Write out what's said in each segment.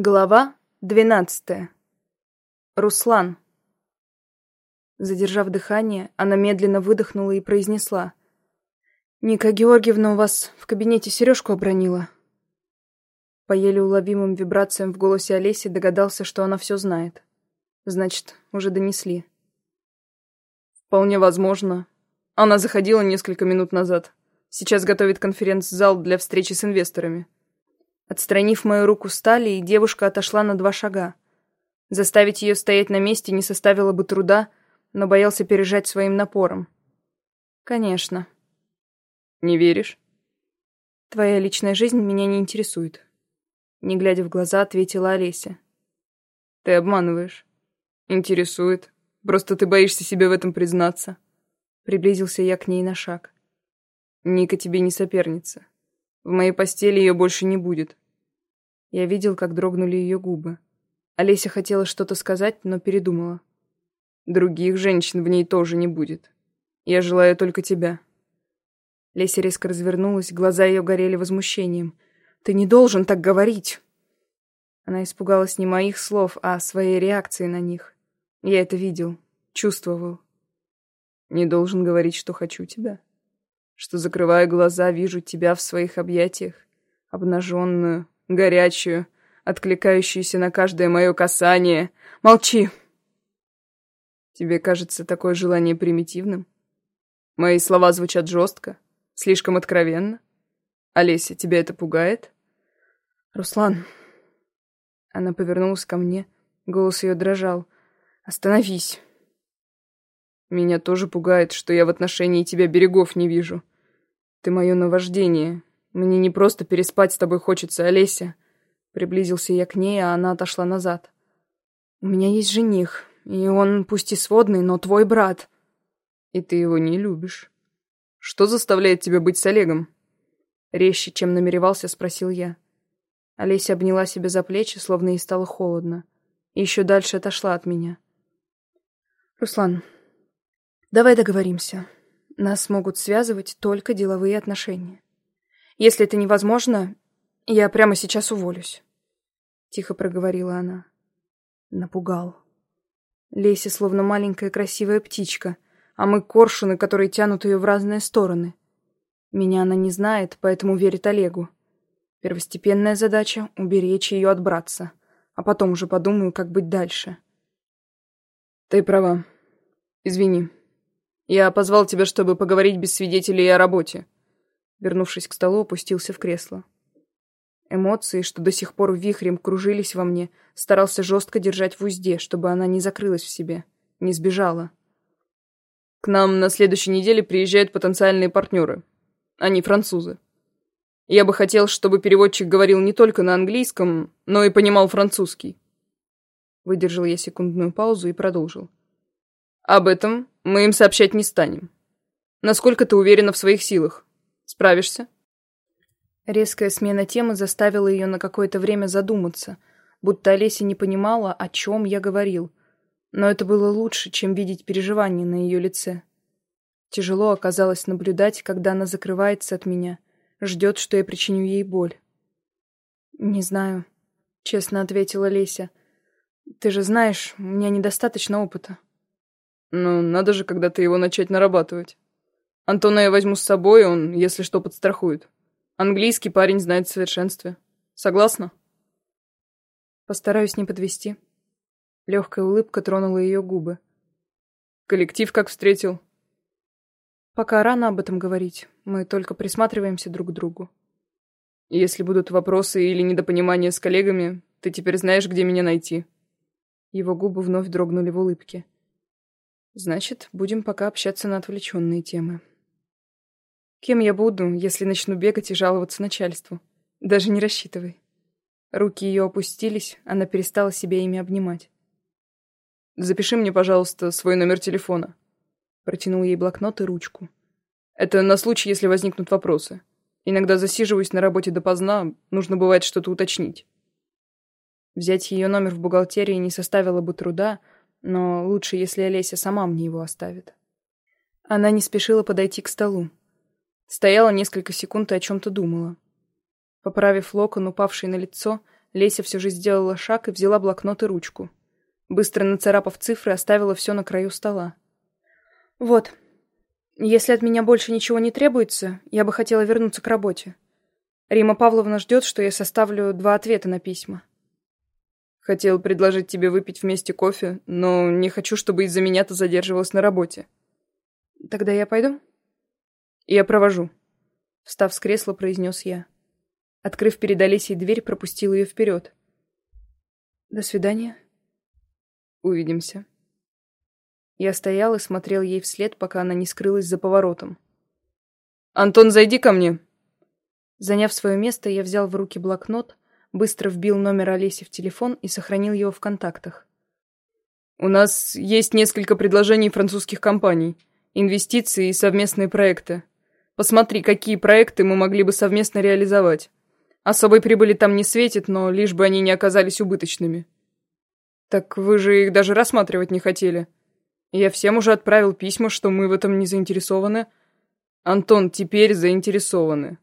Глава двенадцатая. Руслан. Задержав дыхание, она медленно выдохнула и произнесла. «Ника Георгиевна у вас в кабинете сережку обронила». По еле уловимым вибрациям в голосе Олеси догадался, что она все знает. Значит, уже донесли. «Вполне возможно. Она заходила несколько минут назад. Сейчас готовит конференц-зал для встречи с инвесторами». Отстранив мою руку стали, девушка отошла на два шага. Заставить ее стоять на месте не составило бы труда, но боялся пережать своим напором. «Конечно». «Не веришь?» «Твоя личная жизнь меня не интересует», — не глядя в глаза, ответила Олеся. «Ты обманываешь. Интересует. Просто ты боишься себе в этом признаться». Приблизился я к ней на шаг. «Ника тебе не соперница. В моей постели ее больше не будет. Я видел, как дрогнули ее губы. Олеся хотела что-то сказать, но передумала. Других женщин в ней тоже не будет. Я желаю только тебя. Леся резко развернулась, глаза ее горели возмущением. «Ты не должен так говорить!» Она испугалась не моих слов, а своей реакции на них. Я это видел, чувствовал. «Не должен говорить, что хочу тебя?» Что, закрывая глаза, вижу тебя в своих объятиях, обнаженную, горячую, откликающуюся на каждое мое касание. Молчи! Тебе кажется такое желание примитивным? Мои слова звучат жестко, слишком откровенно? Олеся, тебя это пугает? Руслан. Она повернулась ко мне, голос ее дрожал. Остановись. Меня тоже пугает, что я в отношении тебя берегов не вижу. Ты мое наваждение. Мне не просто переспать с тобой хочется, Олеся. Приблизился я к ней, а она отошла назад. У меня есть жених, и он пусть и сводный, но твой брат. И ты его не любишь. Что заставляет тебя быть с Олегом? Резче, чем намеревался, спросил я. Олеся обняла себя за плечи, словно ей стало холодно. И еще дальше отошла от меня. «Руслан, давай договоримся. Нас могут связывать только деловые отношения. Если это невозможно, я прямо сейчас уволюсь. Тихо проговорила она. Напугал. Леся словно маленькая красивая птичка, а мы коршуны, которые тянут ее в разные стороны. Меня она не знает, поэтому верит Олегу. Первостепенная задача — уберечь ее от братца, а потом уже подумаю, как быть дальше. Ты права. Извини. Я позвал тебя, чтобы поговорить без свидетелей о работе. Вернувшись к столу, опустился в кресло. Эмоции, что до сих пор вихрем кружились во мне, старался жестко держать в узде, чтобы она не закрылась в себе, не сбежала. К нам на следующей неделе приезжают потенциальные партнеры. Они французы. Я бы хотел, чтобы переводчик говорил не только на английском, но и понимал французский. Выдержал я секундную паузу и продолжил. Об этом мы им сообщать не станем. Насколько ты уверена в своих силах? Справишься?» Резкая смена темы заставила ее на какое-то время задуматься, будто Олеся не понимала, о чем я говорил. Но это было лучше, чем видеть переживания на ее лице. Тяжело оказалось наблюдать, когда она закрывается от меня, ждет, что я причиню ей боль. «Не знаю», — честно ответила Леся. «Ты же знаешь, у меня недостаточно опыта». Ну, надо же когда-то его начать нарабатывать. Антона я возьму с собой, он, если что, подстрахует. Английский парень знает в совершенстве. Согласна? Постараюсь не подвести. Легкая улыбка тронула ее губы. Коллектив как встретил? Пока рано об этом говорить. Мы только присматриваемся друг к другу. Если будут вопросы или недопонимания с коллегами, ты теперь знаешь, где меня найти. Его губы вновь дрогнули в улыбке. Значит, будем пока общаться на отвлеченные темы. Кем я буду, если начну бегать и жаловаться начальству? Даже не рассчитывай. Руки ее опустились, она перестала себя ими обнимать. «Запиши мне, пожалуйста, свой номер телефона». Протянул ей блокнот и ручку. «Это на случай, если возникнут вопросы. Иногда засиживаюсь на работе допоздна, нужно бывает что-то уточнить». Взять ее номер в бухгалтерии не составило бы труда, но лучше, если Олеся сама мне его оставит. Она не спешила подойти к столу. Стояла несколько секунд и о чем-то думала. Поправив локон, упавший на лицо, Леся все же сделала шаг и взяла блокнот и ручку. Быстро нацарапав цифры, оставила все на краю стола. «Вот. Если от меня больше ничего не требуется, я бы хотела вернуться к работе. Рима Павловна ждет, что я составлю два ответа на письма». «Хотел предложить тебе выпить вместе кофе, но не хочу, чтобы из-за меня ты задерживалась на работе». «Тогда я пойду?» «Я провожу», — встав с кресла, произнес я. Открыв перед Олесей дверь, пропустил ее вперед. «До свидания». «Увидимся». Я стоял и смотрел ей вслед, пока она не скрылась за поворотом. «Антон, зайди ко мне!» Заняв свое место, я взял в руки блокнот, быстро вбил номер Олеси в телефон и сохранил его в контактах. «У нас есть несколько предложений французских компаний, инвестиции и совместные проекты. Посмотри, какие проекты мы могли бы совместно реализовать. Особой прибыли там не светит, но лишь бы они не оказались убыточными». «Так вы же их даже рассматривать не хотели», я всем уже отправил письма, что мы в этом не заинтересованы. Антон, теперь заинтересованы.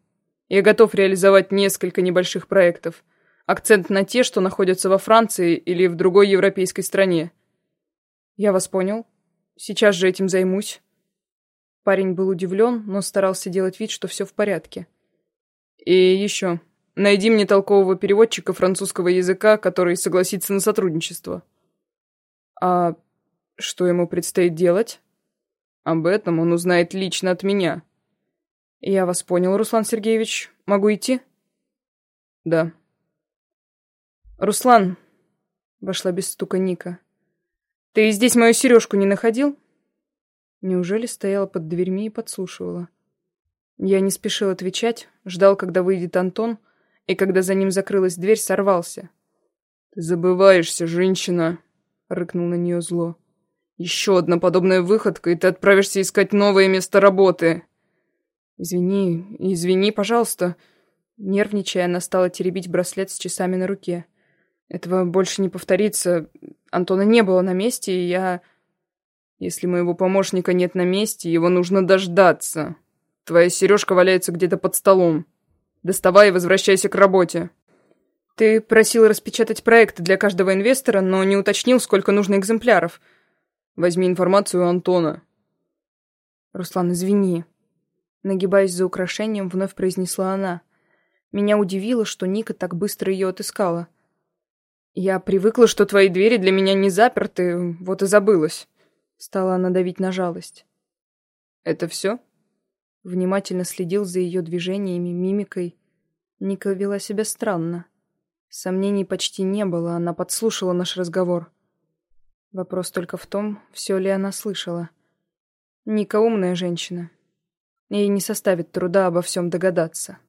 Я готов реализовать несколько небольших проектов. Акцент на те, что находятся во Франции или в другой европейской стране. Я вас понял. Сейчас же этим займусь. Парень был удивлен, но старался делать вид, что все в порядке. И еще. Найди мне толкового переводчика французского языка, который согласится на сотрудничество. А что ему предстоит делать? Об этом он узнает лично от меня. Я вас понял, Руслан Сергеевич. Могу идти? Да. Руслан, вошла без стука Ника. Ты здесь мою сережку не находил? Неужели стояла под дверьми и подслушивала? Я не спешил отвечать, ждал, когда выйдет Антон, и когда за ним закрылась дверь, сорвался. «Ты забываешься, женщина!» — рыкнул на нее зло. Еще одна подобная выходка, и ты отправишься искать новое место работы. Извини, извини, пожалуйста. Нервничая, она стала теребить браслет с часами на руке. Этого больше не повторится. Антона не было на месте, и я... Если моего помощника нет на месте, его нужно дождаться. Твоя сережка валяется где-то под столом. Доставай и возвращайся к работе. Ты просил распечатать проект для каждого инвестора, но не уточнил, сколько нужно экземпляров — Возьми информацию у Антона. Руслан, извини. Нагибаясь за украшением, вновь произнесла она. Меня удивило, что Ника так быстро ее отыскала. Я привыкла, что твои двери для меня не заперты, вот и забылась. Стала она давить на жалость. Это все? Внимательно следил за ее движениями, мимикой. Ника вела себя странно. Сомнений почти не было, она подслушала наш разговор. Вопрос только в том, все ли она слышала. Ника умная женщина. Ей не составит труда обо всем догадаться.